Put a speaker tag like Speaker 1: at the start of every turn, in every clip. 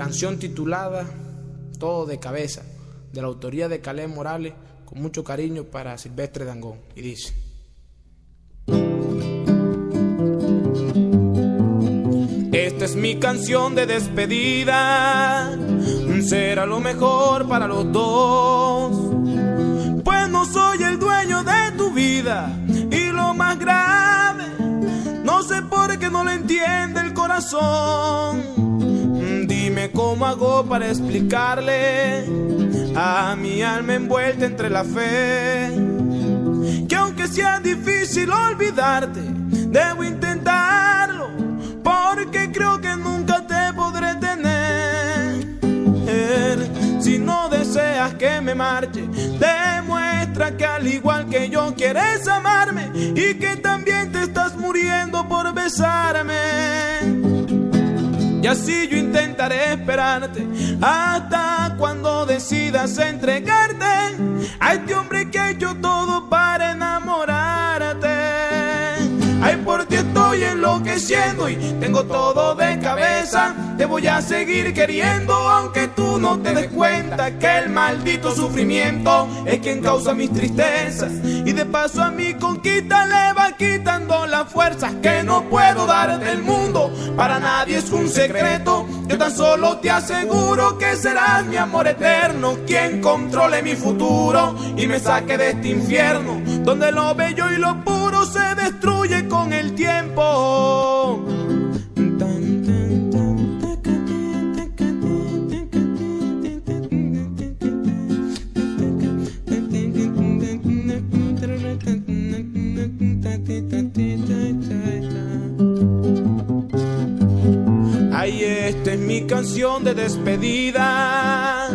Speaker 1: canción titulada Todo de cabeza, de la autoría de Calé Morales, con mucho cariño para Silvestre Dangón. Y dice. Esta es mi canción de despedida, será lo mejor para los dos. Pues no soy el dueño de tu vida y lo más grave, no sé por qué no lo entiende el corazón. Dime cómo hago para explicarle a mi alma envuelta entre la fe que aunque sea difícil olvidarte, debo intentarlo porque creo que nunca te podré tener. Si no deseas que me marche, demuestra que al igual que yo quieres amarme y que también te estás muriendo por besarme. Así yo intentaré esperarte hasta cuando decidas entregarte a este hombre que ha hecho todo estoy enloqueciendo y tengo todo de cabeza. Te voy a seguir queriendo aunque tú no te des cuenta que el maldito sufrimiento es quien causa mis tristezas. Y de paso a mi conquista le va quitando las fuerzas que no puedo dar del mundo. Para nadie es un secreto. Yo tan solo te aseguro que serás mi amor eterno quien controle mi futuro y me saque de este infierno donde lo bello y lo puro se destruye con el esta es mi canción de despedida.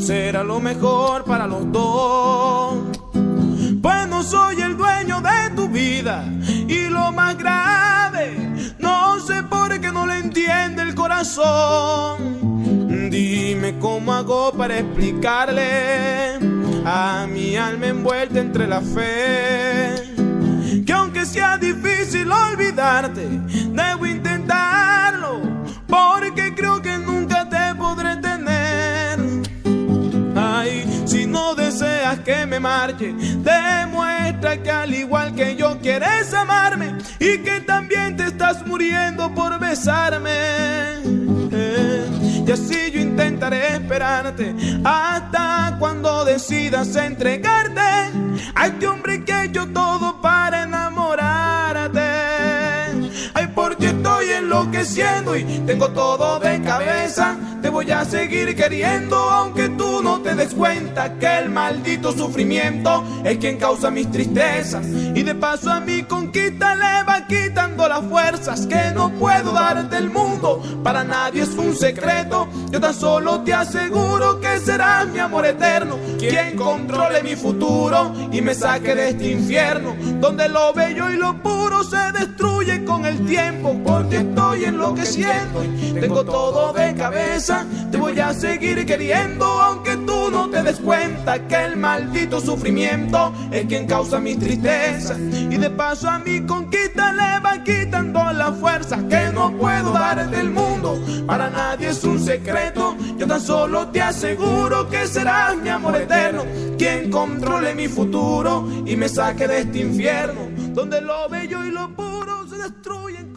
Speaker 1: Será lo mejor para los dos. Pues no soy el dueño de tu vida. Y lo más grave, no sé por qué no le entiende el corazón. Dime cómo hago para explicarle a mi alma envuelta entre la fe. Que aunque sea difícil olvidarte, debo intentarlo. Marche, demuestra que al igual que yo quieres amarme y que también te estás muriendo por besarme. Eh, y así yo intentaré esperarte hasta cuando decidas entregarte a este hombre que hecho todo para enloqueciendo y tengo todo de cabeza. Te voy a seguir queriendo aunque tú no te des cuenta que el maldito sufrimiento es quien causa mis tristezas. Y de paso a mi conquista le va quitando las fuerzas que no puedo dar del mundo. Para nadie es un secreto. Yo tan solo te aseguro que eterno. Quien controle mi futuro y me saque de este infierno. Donde lo bello y lo puro se destruye con el tiempo. Porque estoy enloqueciendo y tengo todo de cabeza. Te voy a seguir queriendo aunque tú no te des cuenta que el maldito sufrimiento es quien causa mis tristezas. Y de paso a mi conquista le va quitando las fuerzas que no puedo dar del mundo. Para nadie es un secreto. Yo tan solo te aseguro que serás mi amor eterno. Quien controle mi futuro y me saque de este infierno. Donde lo bello y lo puro se destruyen